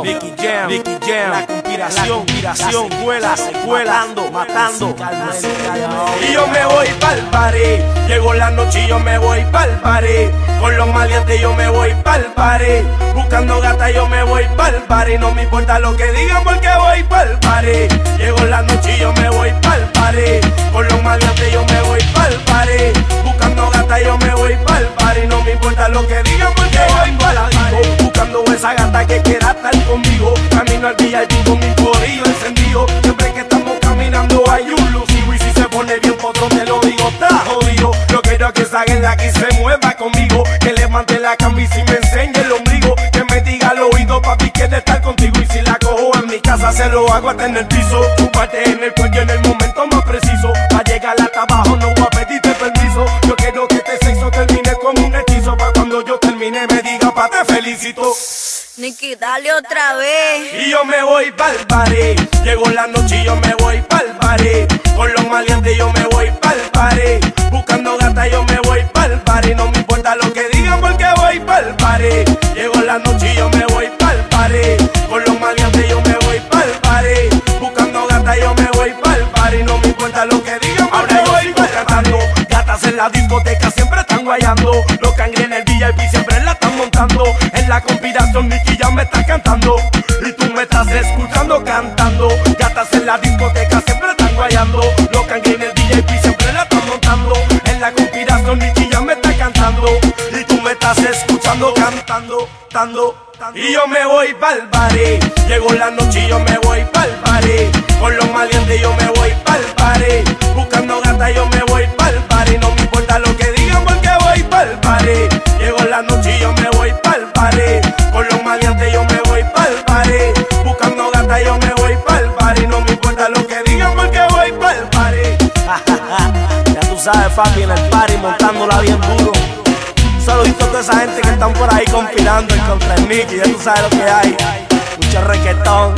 Nicky Jam, Nicky Jam, la conspiración, conspiración, secuela, secuela, matando, matando. Y yo me voy pa'l party, llegó la noche y yo me voy pa'l party. Con los maleantes yo me voy pa'l party. Buscando gata yo me voy pa'l party. No me importa lo que digan porque voy pa'l party. Llegó la noche y yo me al VIP con mi corillo encendido. Siempre que estamos caminando hay un lucido. Y si se pone bien potro te lo digo, está jodido. Yo quiero que salga de aquí se mueva conmigo. Que levante la camisa y me enseñe el ombligo. Que me diga al oído, papi, quiere estar contigo. Y si la cojo en mi casa, se lo hago hasta en el piso. Tu parte en el cuello en el momento más preciso. Pa' llegar hasta abajo, no voy a pedirte permiso. Yo quiero que este sexo termine como un hechizo. Pa' cuando yo termine, me diga, pa' te felicito. Nicky, dale otra vez. Y yo me voy pa'l party. Llegó la noche y yo me voy pa'l party. Con los maleantes yo me voy pa'l party. Buscando gata yo me voy pa'l party. No me importa lo que digan porque voy pa'l party. Llegó la noche y yo me voy pa'l party. Con los maleantes yo me voy pa'l party. Buscando gata yo me voy pa'l party. No me importa lo que digan porque voy pa'l cantando. Gatas en la discoteca siempre están guayando. Los cangres en el VIP siempre la están montando. En la conspiración Y tú me estás escuchando cantando. Gatas en la discoteca siempre están guayando. Los cangres en el VIP siempre la están montando. En la conspiración Nicky ya me está cantando. Y tú me estás escuchando cantando, cantando. Y yo me voy pa'l party. Llegó la noche y yo me voy pa'l party. Con los maleantes yo me voy pa'l party. Buscando gata yo me voy pa'l party. No me importa lo que sabes, papi, en el party montándola bien duro. Un saludito a toda esa gente que están por ahí conspirando en contra el Nicky, ya tú sabes lo que hay. Mucho requetón,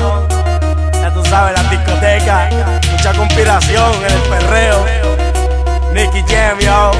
ya tú sabes, las discotecas, mucha conspiración en el perreo. Nicky Jam, yo,